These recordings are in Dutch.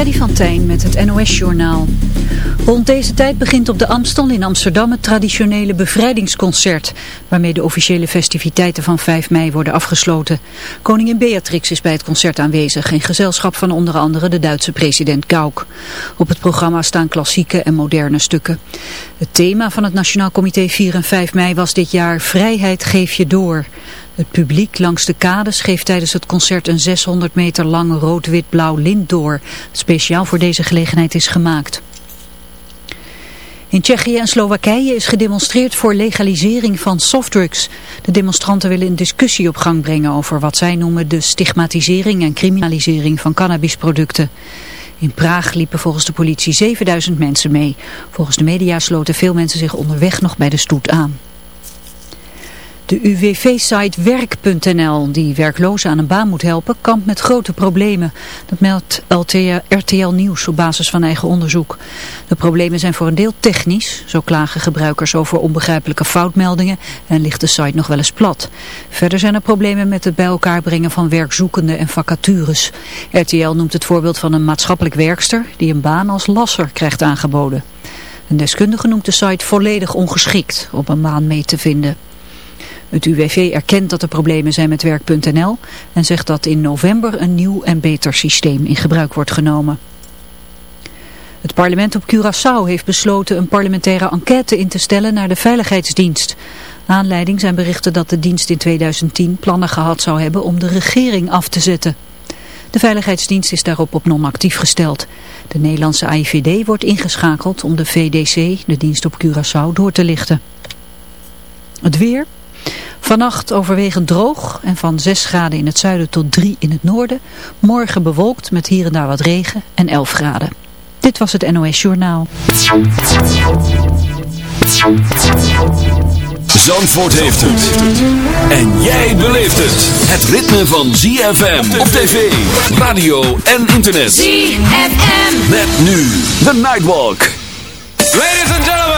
Freddy van Tijn met het NOS-journaal. Rond deze tijd begint op de Amstel in Amsterdam het traditionele bevrijdingsconcert, waarmee de officiële festiviteiten van 5 mei worden afgesloten. Koningin Beatrix is bij het concert aanwezig, in gezelschap van onder andere de Duitse president Gauck. Op het programma staan klassieke en moderne stukken. Het thema van het Nationaal Comité 4 en 5 mei was dit jaar Vrijheid geef je door. Het publiek langs de kades geeft tijdens het concert een 600 meter lang rood-wit-blauw lint door. Speciaal voor deze gelegenheid is gemaakt. In Tsjechië en Slowakije is gedemonstreerd voor legalisering van softdrugs. De demonstranten willen een discussie op gang brengen over wat zij noemen de stigmatisering en criminalisering van cannabisproducten. In Praag liepen volgens de politie 7000 mensen mee. Volgens de media sloten veel mensen zich onderweg nog bij de stoet aan. De UWV-site werk.nl, die werklozen aan een baan moet helpen, kampt met grote problemen. Dat meldt RTL Nieuws op basis van eigen onderzoek. De problemen zijn voor een deel technisch. Zo klagen gebruikers over onbegrijpelijke foutmeldingen en ligt de site nog wel eens plat. Verder zijn er problemen met het bij elkaar brengen van werkzoekenden en vacatures. RTL noemt het voorbeeld van een maatschappelijk werkster die een baan als lasser krijgt aangeboden. Een deskundige noemt de site volledig ongeschikt om een baan mee te vinden. Het UWV erkent dat er problemen zijn met werk.nl en zegt dat in november een nieuw en beter systeem in gebruik wordt genomen. Het parlement op Curaçao heeft besloten een parlementaire enquête in te stellen naar de veiligheidsdienst. Aanleiding zijn berichten dat de dienst in 2010 plannen gehad zou hebben om de regering af te zetten. De veiligheidsdienst is daarop op non-actief gesteld. De Nederlandse AIVD wordt ingeschakeld om de VDC, de dienst op Curaçao, door te lichten. Het weer... Vannacht overwegend droog en van 6 graden in het zuiden tot 3 in het noorden. Morgen bewolkt met hier en daar wat regen en 11 graden. Dit was het NOS Journaal. Zandvoort heeft het. En jij beleeft het. Het ritme van ZFM op tv, radio en internet. ZFM. Met nu de Nightwalk. Ladies and gentlemen.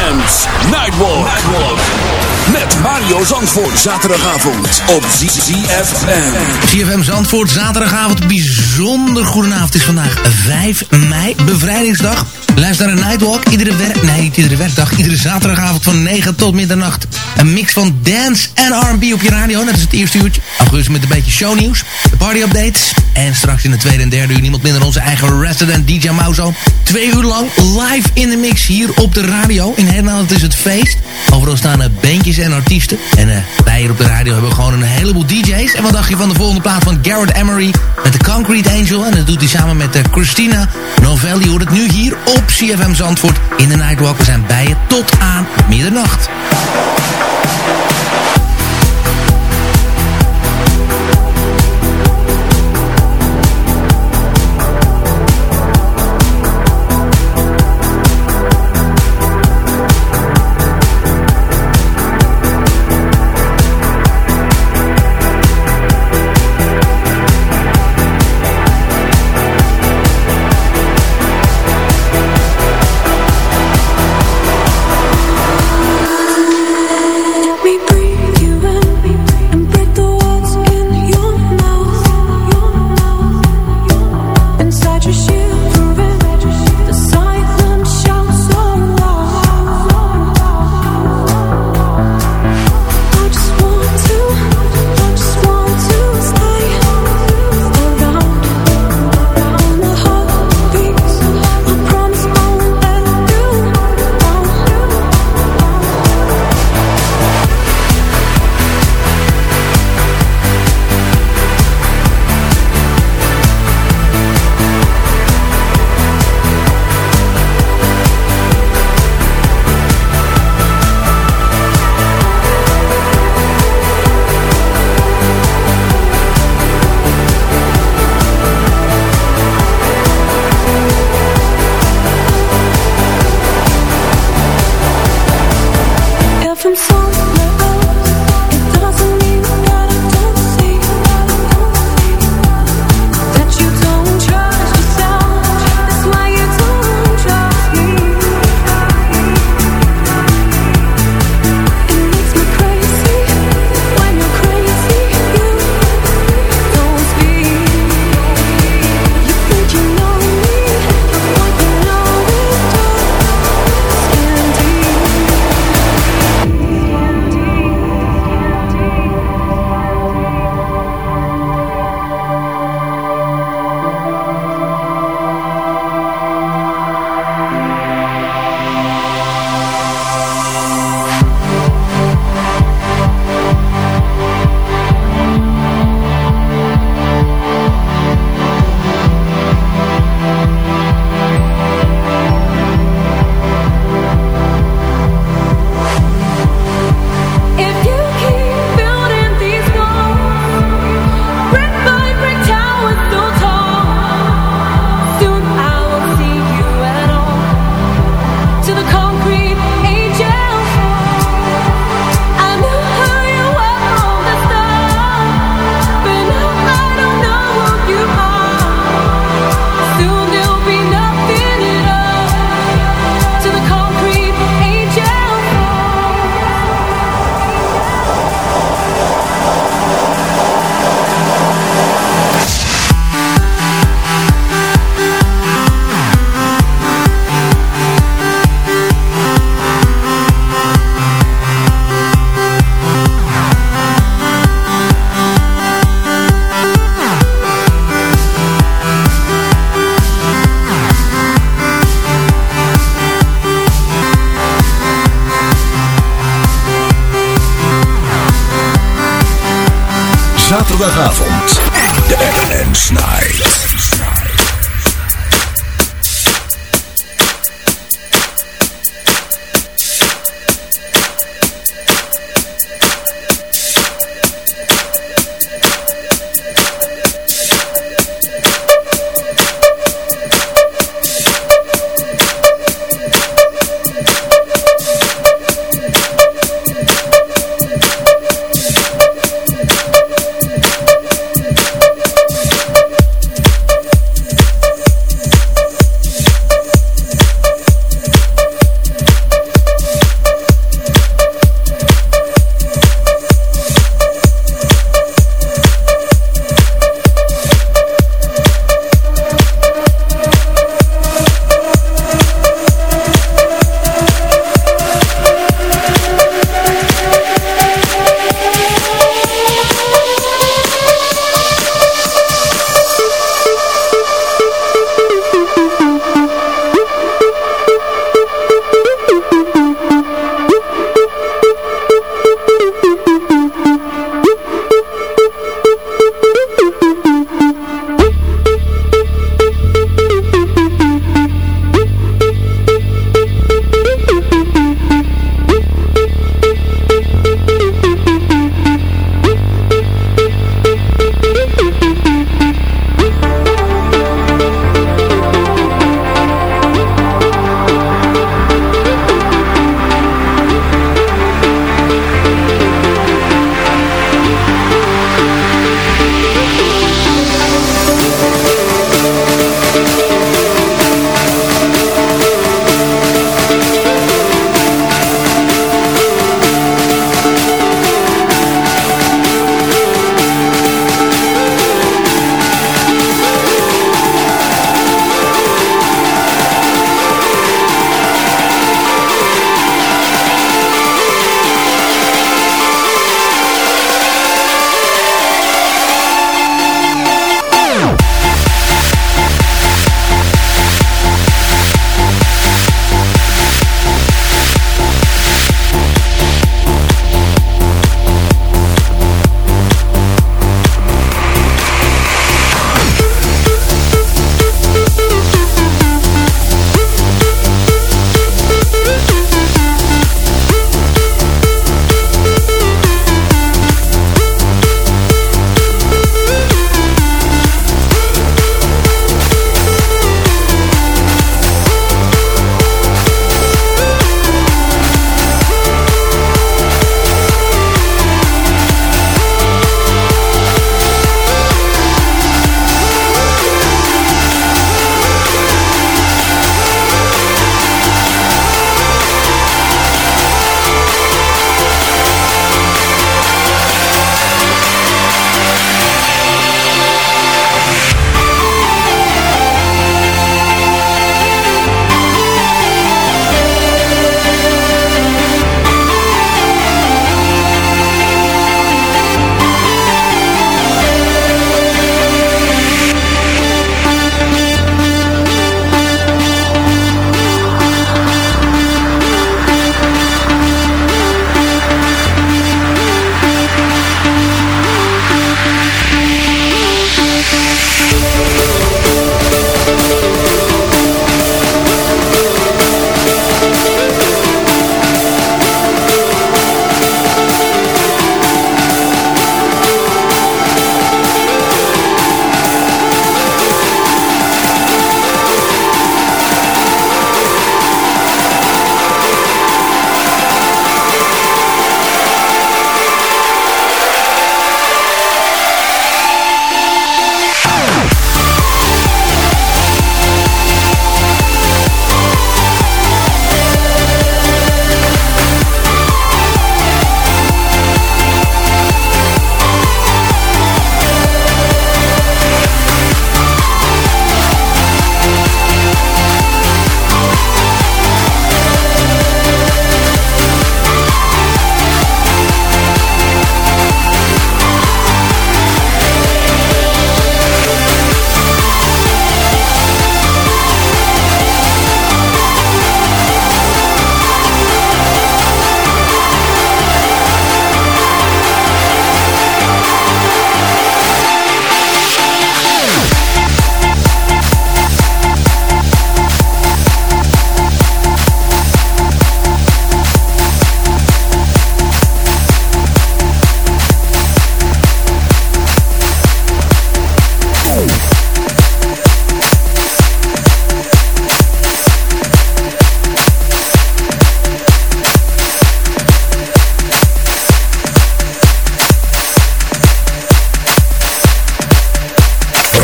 ZFM's Nightwalk. Nightwalk. Met Mario Zandvoort. Zaterdagavond op ZFM. CFM Zandvoort, zaterdagavond, bijzonder goedenavond. Het is vandaag 5 mei, bevrijdingsdag. Luister naar een Nightwalk, iedere werk, nee niet iedere werkdag, iedere zaterdagavond van 9 tot middernacht. Een mix van dance en R&B op je radio, dat is het eerste uurtje. Augustus met een beetje shownieuws, de party updates. En straks in de tweede en derde uur niemand minder onze eigen resident DJ Mauzo. Twee uur lang live in de mix hier op de radio. In Nederland is het feest. Overal staan er bandjes en artiesten. En uh, wij hier op de radio hebben gewoon een heleboel DJ's. En wat dacht je van de volgende plaat van Garrett Emery met de Concrete Angel? En dat doet hij samen met uh, Christina Novelli. Hoort het nu hier op CFM Zandvoort in de Nightwalk. We zijn bij je tot aan middernacht. Zaterdagavond. Dance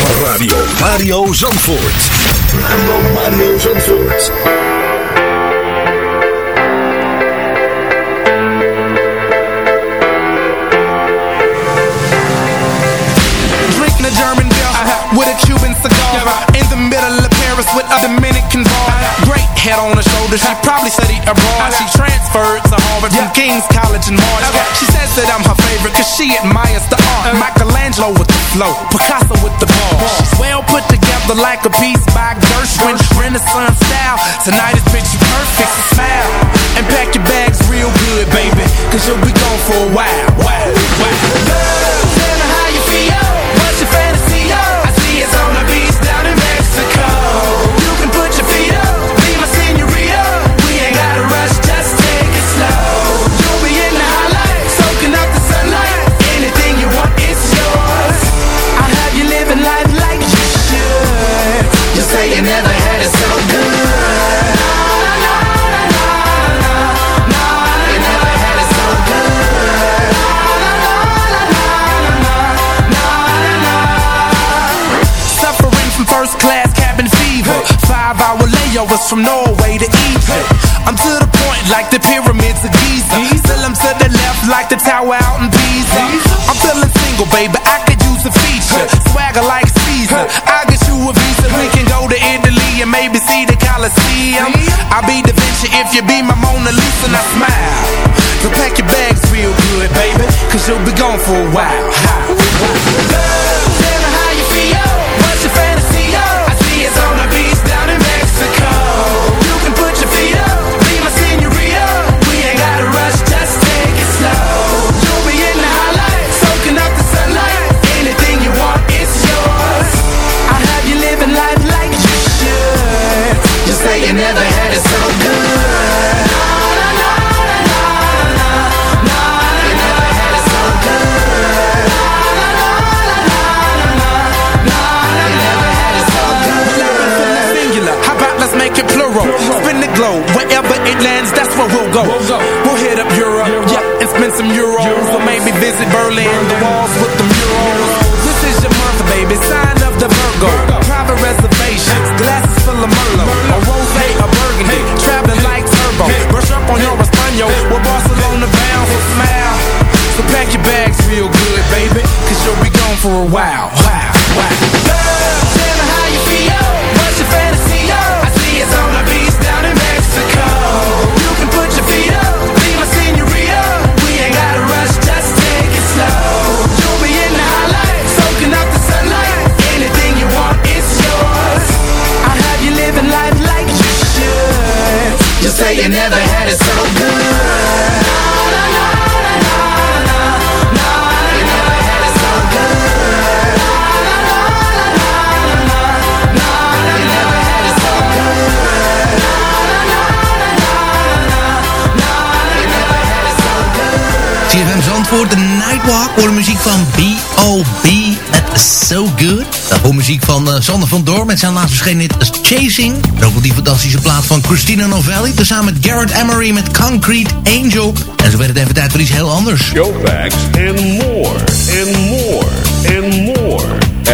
Night. Mario Zandvoort. Mario Zandvoort. Drinking a German beer uh-huh, with a with a Dominican bar. Great head on her shoulders. she probably studied abroad. She transferred to Harvard from King's College in March. She says that I'm her favorite cause she admires the art. Uh-huh. Michelangelo with the flow, Picasso with the ball. She's well put together like a piece by Gershwin. Uh-huh. Renaissance style. Tonight is picture perfect. So smile and pack your bags real good, baby. Cause you'll be gone for a while. Wow, wow. Hour from Norway to Egypt. I'm to the point like the pyramids of Giza. Still I'm to the left like the tower out in Pisa. I'm feeling single, baby. I could use a feature. Swagger like Caesar. I get you a visa. We can go to Italy and maybe see the Colosseum. I'll be Da Vinci if you be my Mona Lisa and I smile. So pack your bags real good, baby. Cause you'll be gone for a while. Girl, Zandvoort, de Nightwalk. Voor de muziek van B.O.B. It's So Good. Daarvoor muziek van uh, Sander van Door met zijn laatst verschenen hit as Chasing. En ook die fantastische plaat van Christina Novelli. Tezamen met Garrett Emery met Concrete Angel. En zo werd het even tijd voor iets heel anders. Showbacks and more and more and more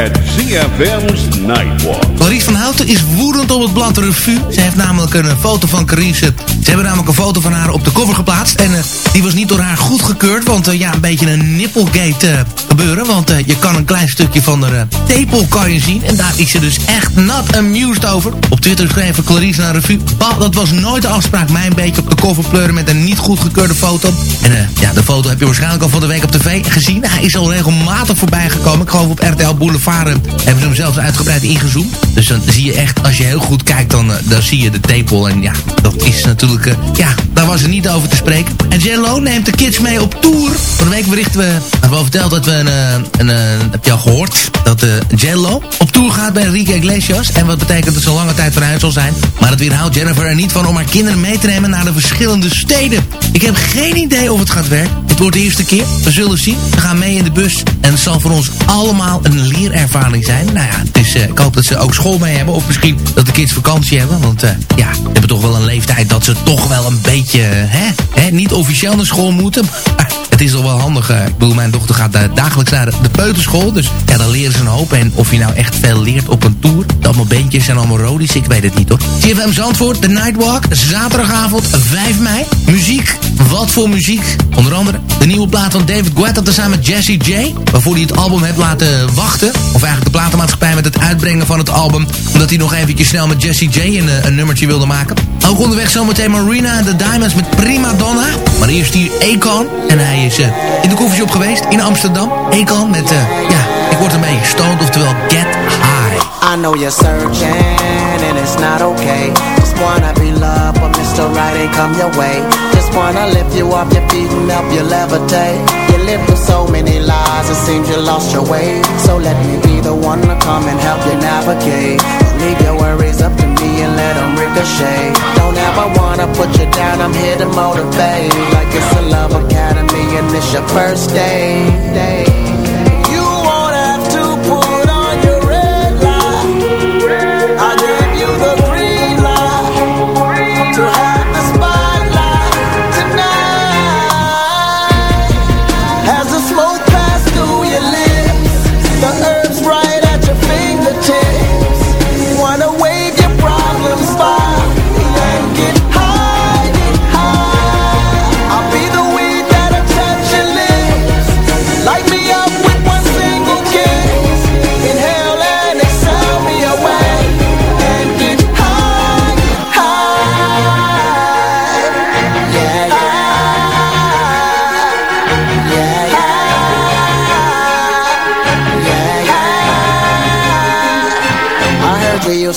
at ZFM's Nightwalk. Van Houten is woedend op het blad Revue. Ze heeft namelijk een eh, foto van Clarice. Ze hebben namelijk een foto van haar op de cover geplaatst. En uh, die was niet door haar goedgekeurd. Want uh, ja, een beetje een nipplegate gebeuren. Want je kan een klein stukje van de tepel kan je zien. En daar is ze dus echt not amused over. Op Twitter schreef Clarice naar Revue. Dat was nooit de afspraak. Mij een beetje op de cover pleuren met een niet goedgekeurde foto. En ja, de foto heb je waarschijnlijk al van de week op tv gezien. Hij is al regelmatig voorbij gekomen. Ik geloof op RTL Boulevard hebben ze hem zelfs uitgebreid ingezoomd. Dus dan zie je echt, als je heel goed kijkt, dan, dan zie je de tepel. En ja, dat is natuurlijk, uh, ja, daar was er niet over te spreken. En Jello neemt de kids mee op tour. Van de week berichten we, hebben we verteld dat we een, een, een heb je al gehoord, dat uh, Jello op tour gaat bij Enrique Iglesias. En wat betekent dat ze lange tijd vanuit zal zijn. Maar het weerhoudt Jennifer er niet van om haar kinderen mee te nemen naar de verschillende steden. Ik heb geen idee of het gaat werken. Het wordt de eerste keer. We zullen zien. We gaan mee in de bus. En het zal voor ons allemaal een leerervaring zijn. Nou ja, dus uh, ik hoop dat ze ook school mee hebben. Of misschien dat de kids vakantie hebben. Want ja, ze hebben toch wel een leeftijd dat ze toch wel een beetje... Hè, hè, niet officieel naar school moeten. Maar het is toch wel handig. Uh, ik bedoel, mijn dochter gaat uh, dagelijks naar de, peuterschool. Dus ja, dan leren ze een hoop. En of je nou echt veel leert op een tour. Allemaal beentjes en allemaal rodies. Ik weet het niet hoor. CFM Zandvoort, de Nightwalk. Zaterdagavond 5 mei. Muziek. Wat voor muziek? Onder andere de nieuwe plaat van David Guetta tezamen met Jesse J. Waarvoor hij het album heeft laten wachten. Of eigenlijk de platenmaatschappij met het uitbrengen van het album. Omdat hij nog eventjes snel met Jesse J een, eh, een nummertje wilde maken. Ook onderweg zometeen Marina en de Diamonds met Prima Donna. Maar eerst hier Akon. En hij is uh, in de koffieshop geweest in Amsterdam. Akon met, uh, ja, ik word beetje stoned, oftewel Get High. I know you're searching and it's not okay. Just wanna be loved, but Mr. Right ain't come your way. Just wanna lift you off your feet and help you levitate. You lived with so many lies, it seems you lost your way. So let me be the one to come and help you navigate. Leave your worries up to me and let them ricochet. Don't ever wanna put you down, I'm here to motivate. Like it's a love academy and it's your first day. day.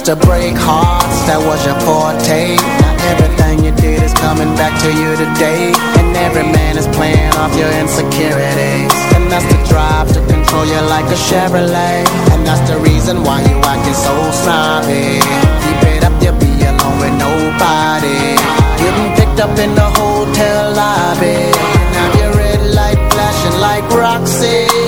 To break hearts, that was your forte. Now everything you did is coming back to you today. And every man is playing off your insecurities. And that's the drive to control you like a Chevrolet. And that's the reason why you acting so sorry. Keep it up, you'll be alone with nobody. Getting picked up in the hotel lobby. Now your red light flashing like Roxy.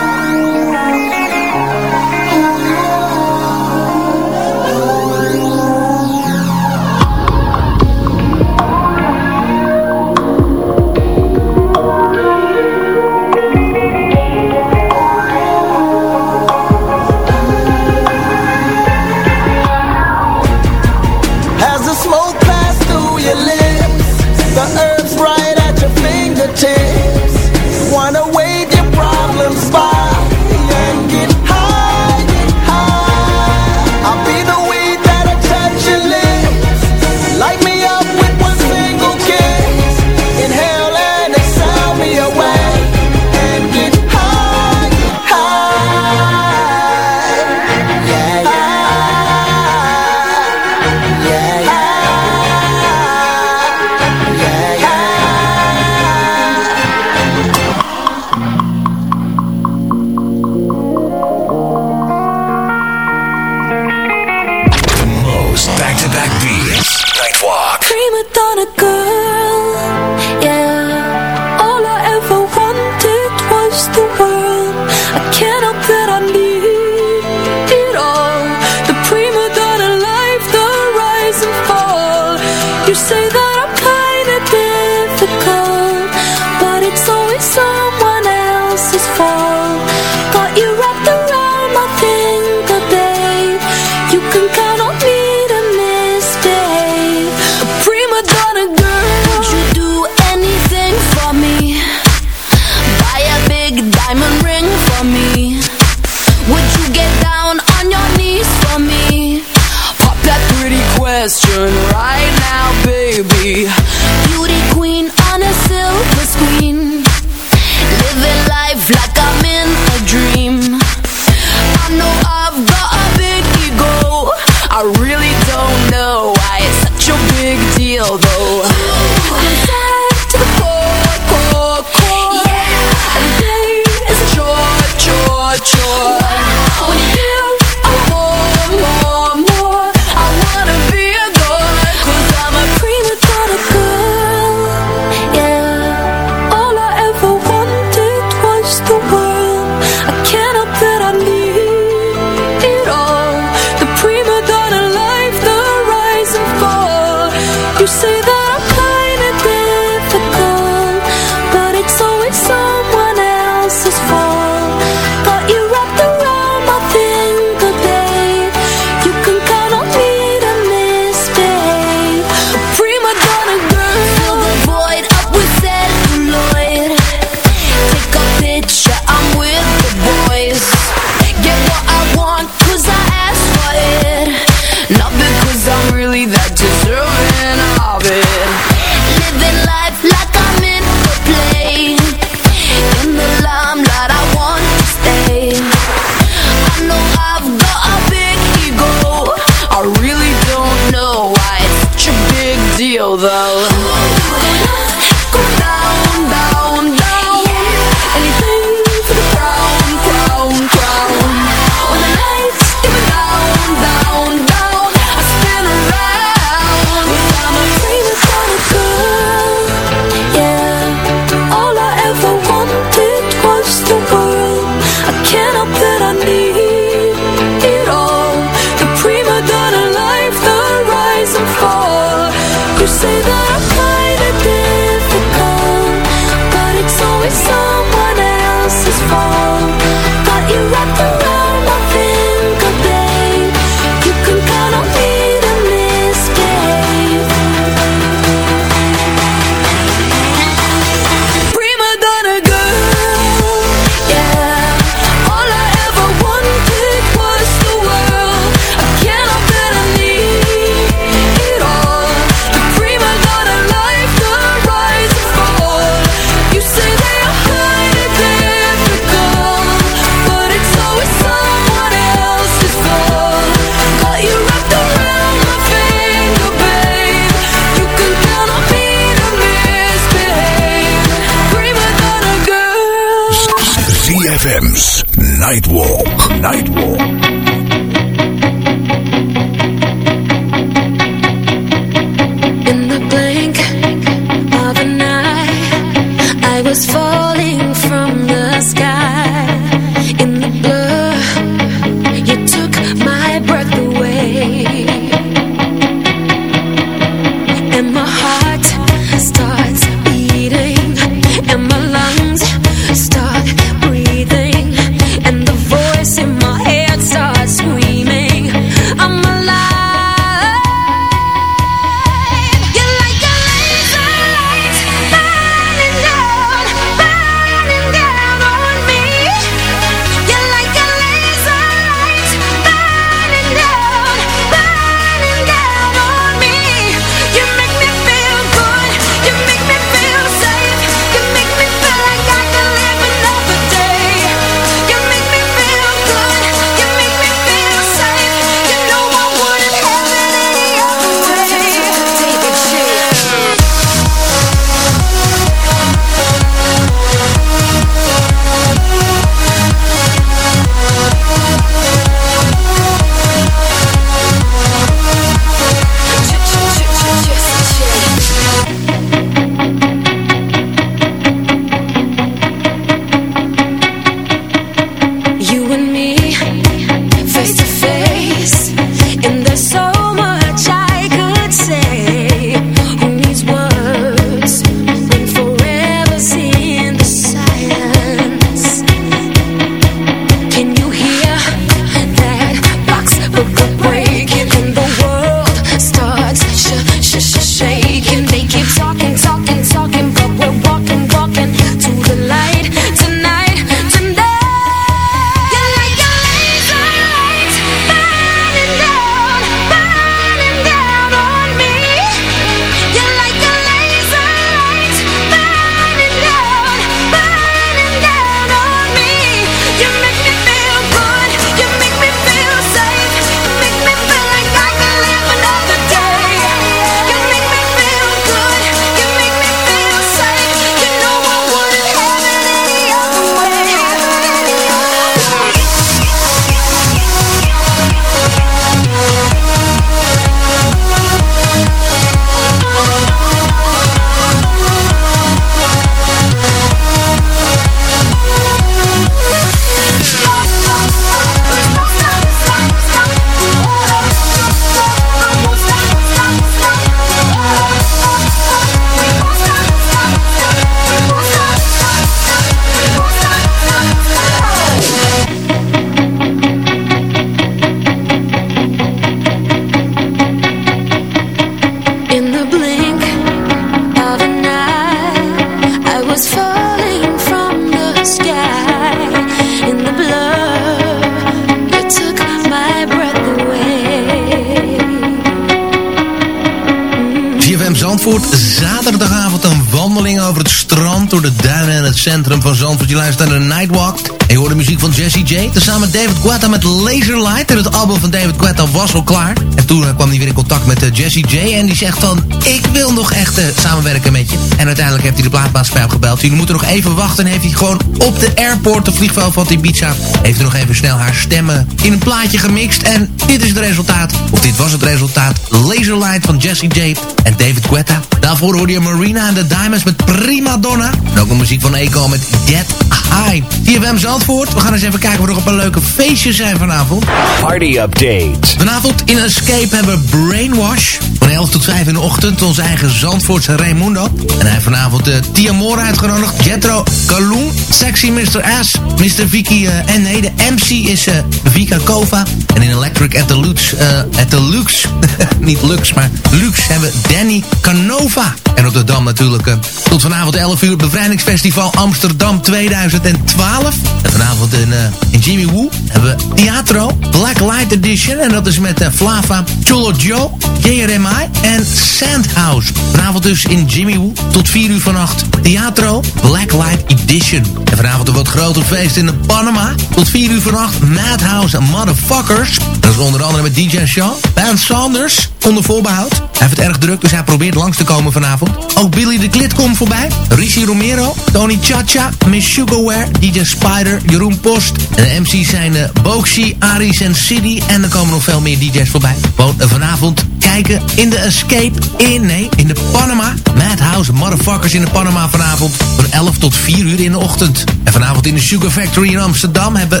David Guetta met Laserlight. En het album van David Guetta was al klaar. En toen eh, kwam hij weer in contact met uh, Jesse J. En die zegt van, ik wil nog echt uh, samenwerken met je. En uiteindelijk heeft hij de plaatmaatschappij gebeld. Jullie moeten nog even wachten. En heeft hij gewoon op de airport, de vliegveld van Ibiza... heeft hij nog even snel haar stemmen in een plaatje gemixt. En dit is het resultaat. Of dit was het resultaat. Laserlight van Jesse J. en David Guetta. Daarvoor hoorde je Marina en de Diamonds met Prima Donna. En ook een muziek van Eko met Get High. TFM Zandvoort. We gaan eens even kijken of er nog een leuke feestjes zijn vanavond. Party Update. Vanavond in Escape hebben we Brainwash. Van 11 tot 5 in de ochtend. Onze eigen Zandvoortse Raimundo. En hij heeft vanavond uh, Tia uitgenodigd. Jetro Kaloen. Sexy Mr. S. Mr. Vicky. En nee, de MC is uh, Vika Kova. En in Electric at the Lux. At the Lux. Niet Lux, maar Lux hebben we Danny Canova. En op de Dam natuurlijk tot vanavond 11 uur Bevrijdingsfestival Amsterdam 2012. En vanavond in, in Jimmy Woo hebben we Teatro Black Light Edition. En dat is met Flava, Cholo Joe, JRMI, Sky en Sandhouse. Vanavond dus in Jimmy Woo. Tot 4 uur vannacht. Theatro Blacklight Edition. En vanavond een wat groter feest in de Panama. Tot 4 uur vannacht Madhouse Motherfuckers. Dat is onder andere met DJ Shaw. Ben Sanders onder voorbehoud. Hij heeft het erg druk, dus hij probeert langs te komen vanavond. Ook Billy de Klit komt voorbij. Rishi Romero, Tony Chacha, Miss Sugarware, DJ Spider, Jeroen Post. En de MC's zijn uh, Boxy, Aris en City. En er komen nog veel meer DJ's voorbij. Gewoon uh, vanavond kijken in de Escape in, nee, in de Panama. Madhouse Motherfuckers in de Panama vanavond. Van 11 tot 4 uur in de ochtend. En vanavond in de Sugar Factory in Amsterdam hebben...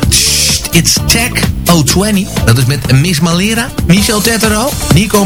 It's Tech 020. Dat is met Miss Malera, Michel Tetero, Nico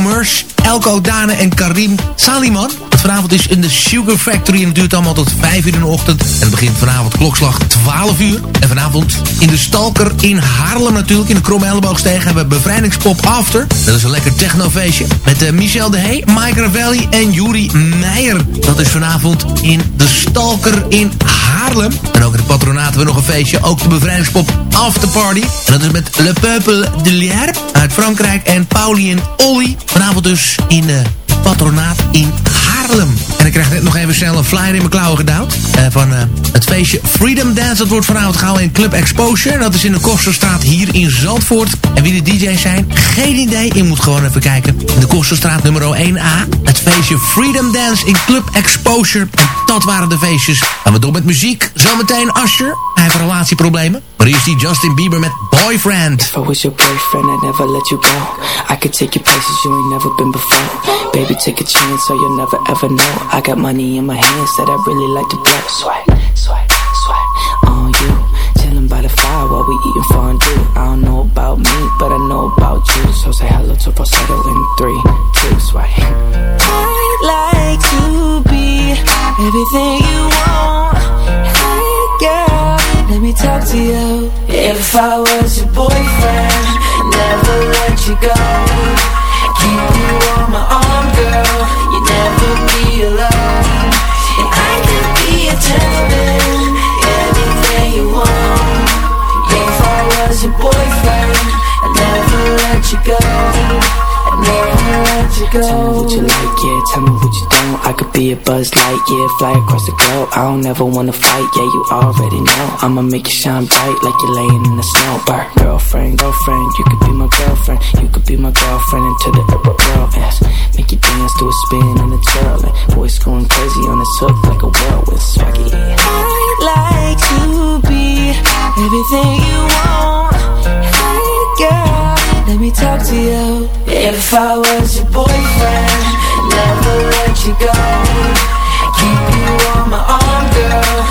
Elko Dane en Karim Saliman. Vanavond is in de Sugar Factory en het duurt allemaal tot 5 uur in de ochtend. En het begint vanavond klokslag 12 uur. En vanavond in de Stalker in Haarlem natuurlijk, in de Kromme Elleboogsteeg, hebben we Bevrijdingspop After. Dat is een lekker technofeestje. Met uh, Michel de Hey, Mike Ravelli en Juri Meijer. Dat is vanavond in de Stalker in Haarlem. En ook in het patronaat hebben we nog een feestje. Ook de Bevrijdingspop After Party. En dat is met Le Peuple de Lierre uit Frankrijk en Pauli en Olly. Vanavond dus in de patronaat in Haarlem. En ik krijg net nog even snel een flyer in mijn klauwen gedouwd. Uh, van uh, het feestje Freedom Dance. Dat wordt vanavond gehouden in Club Exposure. Dat is in de Kosterstraat hier in Zandvoort. En wie de DJ's zijn, geen idee. Je moet gewoon even kijken. De Kosterstraat nummer 1A. Het feestje Freedom Dance in Club Exposure. En dat waren de feestjes. Gaan we door met muziek. Zometeen Asher. Hij heeft relatieproblemen. Maar hier is die Justin Bieber met Boyfriend. I was your boyfriend, I'd never let you go. I could take you places you ain't never been before. Baby, take a chance so you'll never ever know. I got money in my hands that I really like to blow. Swag, swag, swag on you. Chilling by the fire while we eating fondue. I don't know about me, but I know about you. So say hello to falsetto in three, two, swag. I'd like to be everything you want. Hey girl, let me talk to you. If I was your boyfriend, never let you go. Keep you on my arm, girl. You never be alone. And I could be anything you want. If I was your boyfriend, I'd never let you go. I'd. Tell me what you like, yeah. Tell me what you don't. I could be a buzz light, yeah. Fly across the globe. I don't ever wanna fight, yeah. You already know. I'ma make you shine bright like you're laying in the snow. Burr. Girlfriend, girlfriend, you could be my girlfriend. You could be my girlfriend until the upper world ends. Make you dance to a spin and a twirl. And voice going crazy on this hook like a whirlwind swaggy. I'd like to be everything you want. Hey girl, let me talk to you. If I was your boyfriend, never let you go. Keep you on my arm, girl.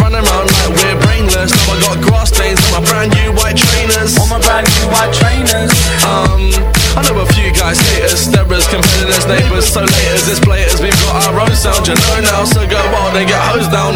Running around like we're brainless. Now I got grass stains on my brand new white trainers. On my brand new white trainers. Um, I know a few guys hate us. Steppers, competitors, neighbours So laters, it's players, we've got our own sound. You know now, so go wild and get hosed down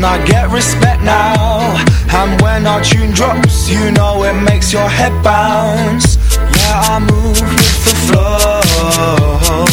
down, I get respect now. And when our tune drops, you know it makes your head bounce. Yeah, I move with the flow.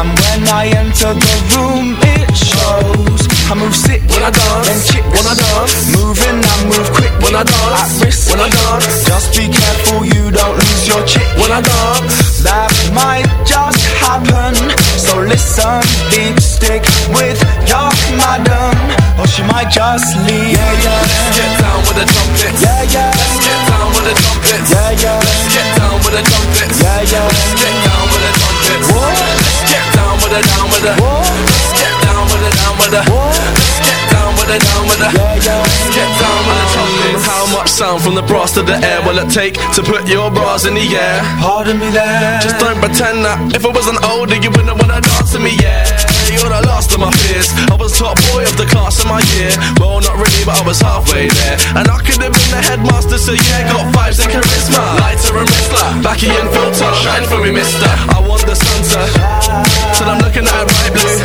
And when I enter the room, it shows. I move sick When I dance, then chicks. when I dance, moving, I move quick. When I dance, at risk. when I dance, just be careful you don't lose your chick. when I dance That might just happen. So listen, deep stick with your madam, or she might just leave. Yeah, yeah. Let's get down with the trumpets Yeah, yeah. Let's get down with the trumpets Yeah, yeah. Let's get down with the trumpets Yeah, yeah. Let's get down with the trumpets What? Let's get down with the down with the What? Let's get down with the down with the What? Let's get down with the down with the Yeah, yeah. Let's get down with the trumpets How much sound from the brass to the air will it take to put your bras in the air? Pardon me there. Just don't pretend that if I wasn't older, you wouldn't wanna dance to me, yeah. You're the last of my fears. I was top boy of the class in my year. Well, not really, but I was halfway there. And I could have been the headmaster, so yeah, got vibes and charisma. Lighter and Rizzler, backy and filter. Shine for me, mister. I want the to. Till I'm looking at it right blue.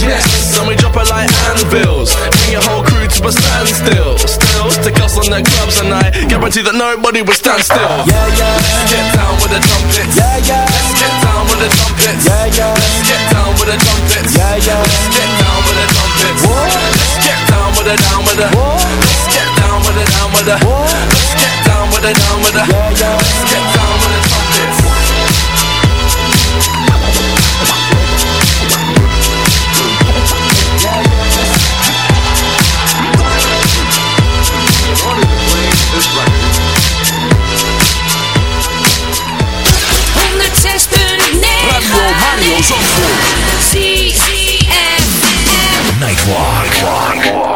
Yes, and we drop it like anvils. Bring your whole crew to a standstill. Still, stick us on the clubs and I guarantee that nobody will stand still. Yeah, yeah. Let's get down with the trumpets. Yeah, yeah. Let's get down with the trumpets. Yeah, yeah. Let's get down with the trumpets. Yeah, yeah. Let's get down with the trumpets. What? Let's get down with the down with the. What? Let's get down with the down with the. What? Let's get down with the down with the. Yeah, yeah. Let's get down Zandvoort. Nightwalk. Nightwalk.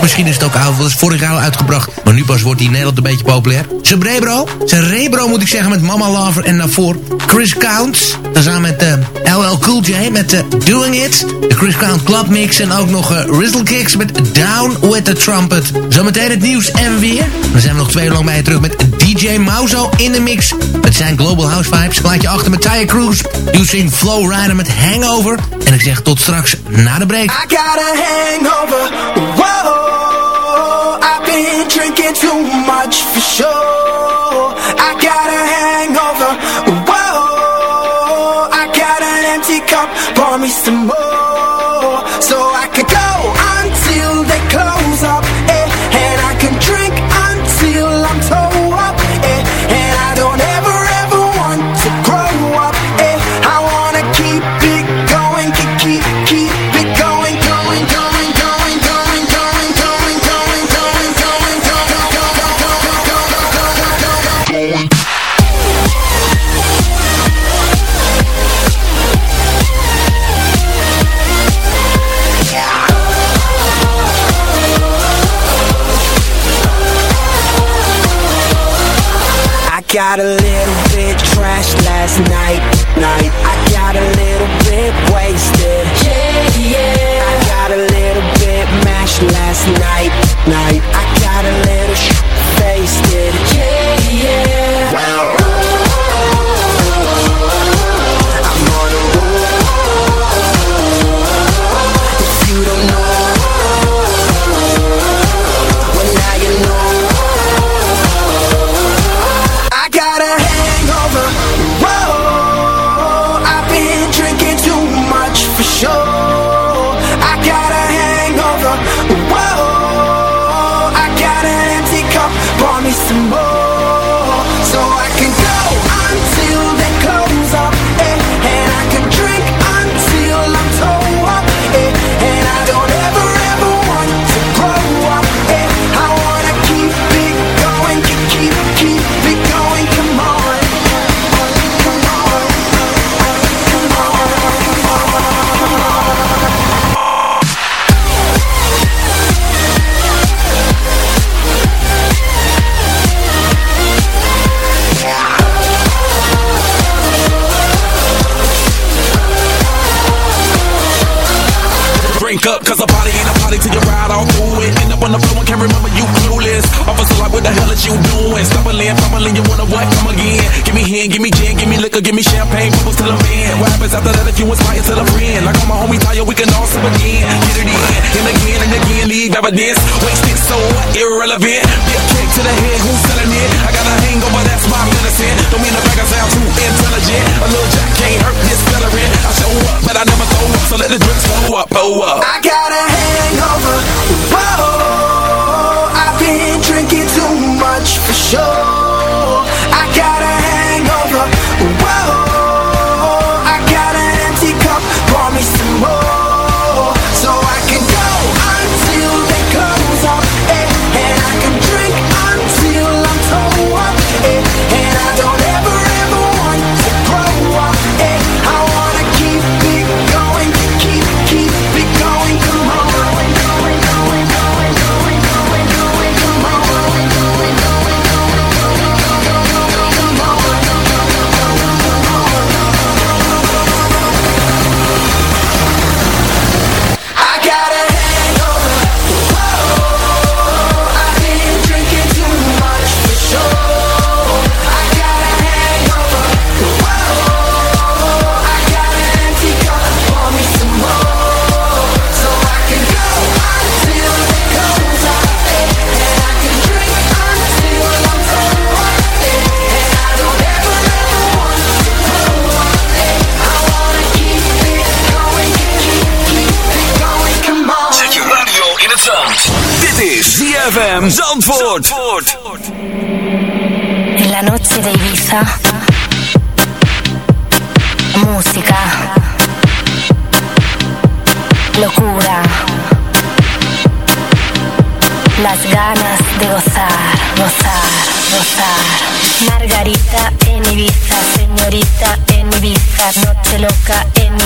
Misschien is het ook oud, want is vorig jaar al uitgebracht. Maar nu pas wordt die in Nederland een beetje populair. Ze Rebro, zijn Rebro moet ik zeggen met Mama Lover en daarvoor Chris Counts. Samen met eh, uh, LL Cool J met uh, Doing It. De Chris Counts Club Mix en ook nog eh, Rizzle Kicks met Down With The Trumpet. Zometeen het nieuws en weer. Dan zijn we nog twee uur lang bij je terug met DJ Mauzo in de mix. Het zijn Global House Vibes. Laat je achter met Tyre Cruise. Using Flow Rider met Hangover. En ik zeg tot straks na de break. I got a hangover. much for sure. This.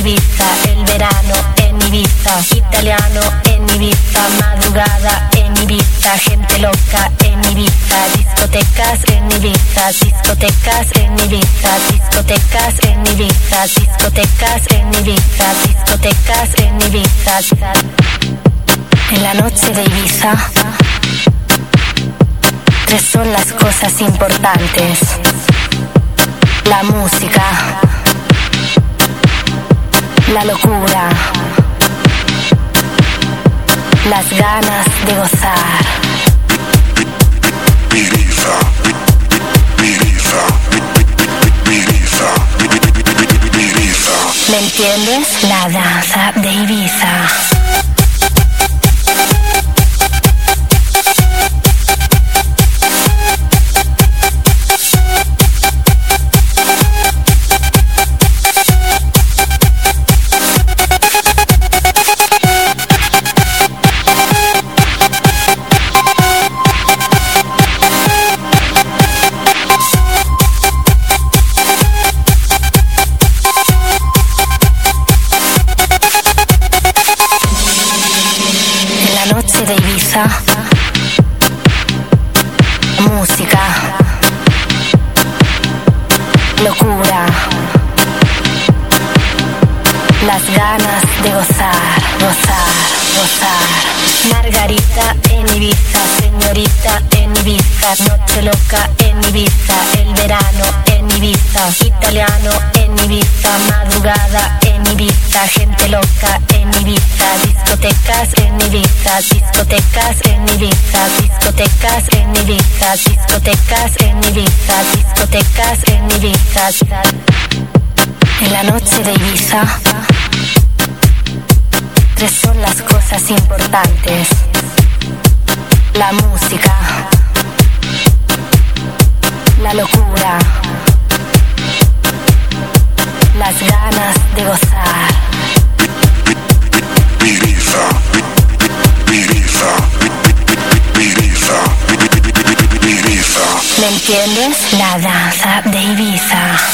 Ibiza, el verano en Ibiza, italiano en Ibiza, madrugada en Ibiza, gente loca en Ibiza, discotecas en Ibiza, discotecas en Ibiza, discotecas en Ibiza, discotecas en Ibiza, discotecas en Ibiza. En la noche de Ibiza, tres son las cosas importantes. La música la locura, las ganas de gozar. ¿Me entiendes? La danza de Ibiza. discotecas, en mi vida, discotecas en mi vida. En la noche de Ibiza, tres son las cosas importantes. La música, la locura, las ganas de gozar. ¿Entiendes? La danza de Ibiza.